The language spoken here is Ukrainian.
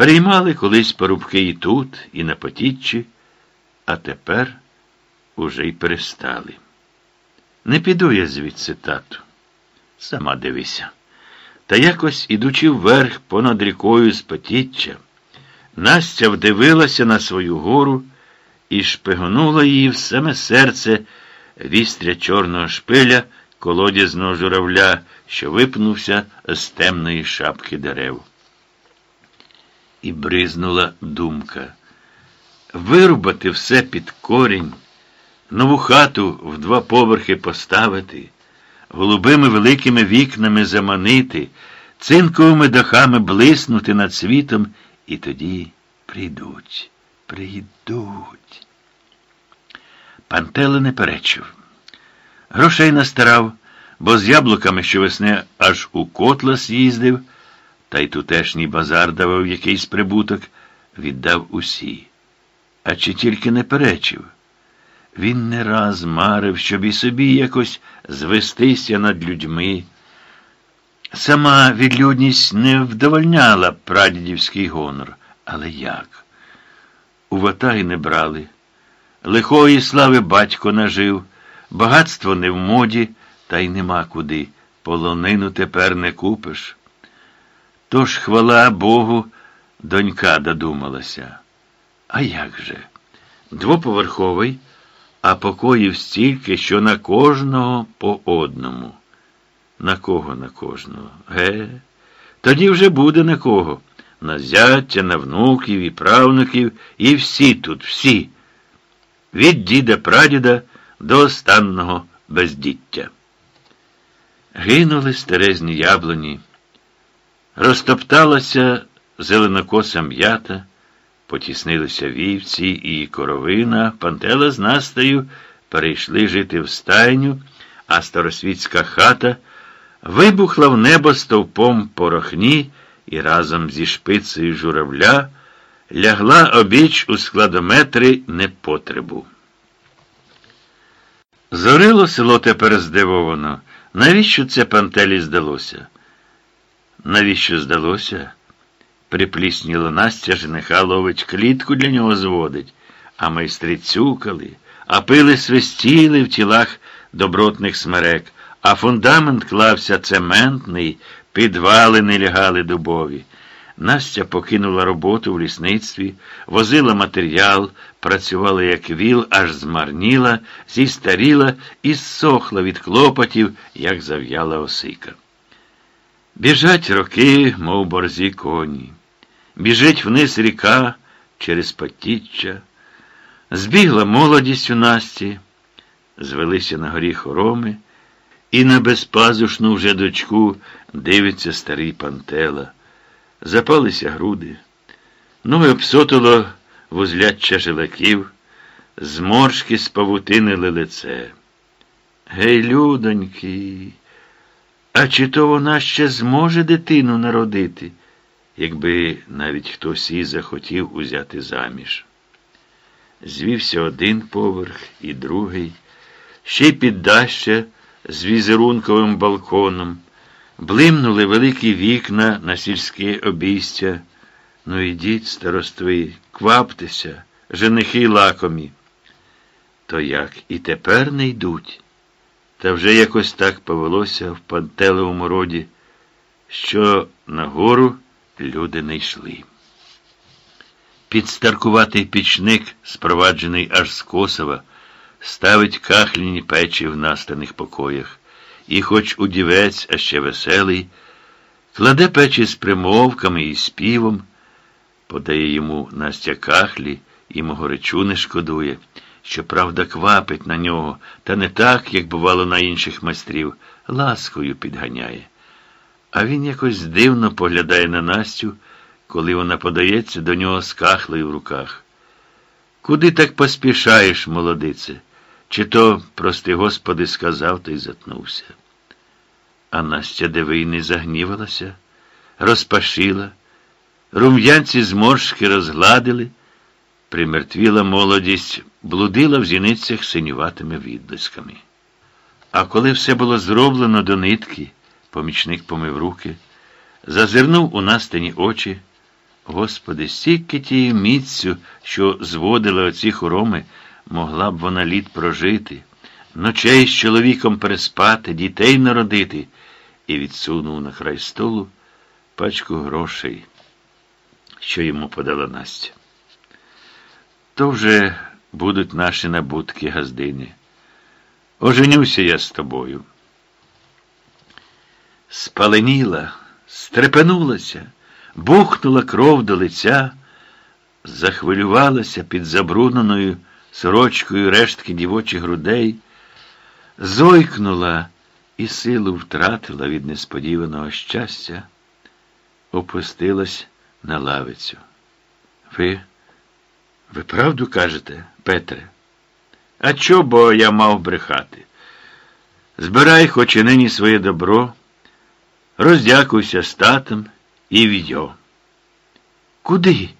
Переймали колись порубки і тут, і на потіччі, а тепер уже й перестали. Не піду я звідси, тату. Сама дивися. Та якось, ідучи вверх понад рікою з потіччя, Настя вдивилася на свою гору і шпигонула її в саме серце вістря чорного шпиля колодязного журавля, що випнувся з темної шапки дерев. І бризнула думка. Вирубати все під корінь, нову хату в два поверхи поставити, голубими великими вікнами заманити, цинковими дахами блиснути над світом, і тоді прийдуть, прийдуть. Пантеле не перечив. Грошей настарав, бо з яблуками щовесни аж у котлас їздив, та й тутешній базар давав якийсь прибуток, віддав усі. А чи тільки не перечив? Він не раз марив, щоб і собі якось звестися над людьми. Сама відлюдність не вдовольняла прадідівський гонор. Але як? У ватаги не брали. Лихої слави батько нажив, багатство не в моді, та й нема куди. Полонину тепер не купиш. Тож, хвала Богу, донька додумалася. А як же? Двоповерховий, а покоїв стільки, що на кожного по одному. На кого на кожного? Ге? Тоді вже буде на кого. На зятя, на внуків і правнуків, і всі тут, всі. Від діда прадіда до останнього бездіття. Гинули стерезні яблуні, розтопталася зеленокоса м'ята, потіснилися вівці і коровина, пантела з настаю перейшли жити в стайню, а старосвітська хата вибухла в небо стовпом порохні і разом зі шпицею журавля лягла обіч у складометри непотребу. Зорило село тепер здивовано. Навіщо це пантелі здалося? Навіщо здалося? Приплісніла Настя жениха ловить клітку для нього зводить, а майстри цюкали, а пили свистіли в тілах добротних смерек, а фундамент клався цементний, підвали не лягали дубові. Настя покинула роботу в лісництві, возила матеріал, працювала як віл, аж змарніла, зістаріла і зсохла від клопотів, як зав'яла осика. Біжать роки, мов борзі коні. Біжить вниз ріка через потіччя. Збігла молодість у Насті, звелися на горі хороми, і на безпазушну вже дочку дивиться старий пантела. Запалися груди, ноги обсотило вузляччя жилаків, зморшки спавутинили лице. Гей, людоньки, а чи то вона ще зможе дитину народити, якби навіть хтось і захотів узяти заміж? Звівся один поверх і другий, ще й піддаща з візерунковим балконом. Блимнули великі вікна на сільське обійстя. Ну, ідіть, старостви, кваптеся, женихи лакомі. То як і тепер не йдуть. Та вже якось так повелося в пантелевому роді, що нагору люди не йшли. Підстаркуватий пічник, спроваджений аж з Косова, ставить кахляні печі в настаних покоях і, хоч удівець, а ще веселий, кладе печі з примовками і співом, подає йому Настя кахлі і могоречу не шкодує, що правда квапить на нього, та не так, як бувало на інших майстрів, ласкою підганяє. А він якось дивно поглядає на Настю, коли вона подається до нього з кахлею в руках. Куди так поспішаєш, молодице? Чи то, прости Господи, сказав та й затнувся. А Настя диви не загнівалася, розпашила, рум'янці зморшки розгладили, примертвіла молодість, блудила в зіницях синюватими відблисками. А коли все було зроблено до нитки, помічник помив руки, зазирнув у настині очі, Господи, стільки тією міцю, що зводила оці хороми, могла б вона літ прожити, ночей з чоловіком переспати, дітей народити, і відсунув на край столу пачку грошей, що йому подала Настя. То вже будуть наші набутки газдини. Оженюся я з тобою. Спаленіла, стрепенулася, бухнула кров до лиця, захвилювалася під забрудненою сорочкою рештки дівочих грудей, зойкнула і силу втратила від несподіваного щастя, опустилась на лавицю. Ви, ви правду кажете, Петре? А чо бо я мав брехати? Збирай хоч і нині своє добро, роздякуйся з татом і відьо. Куди?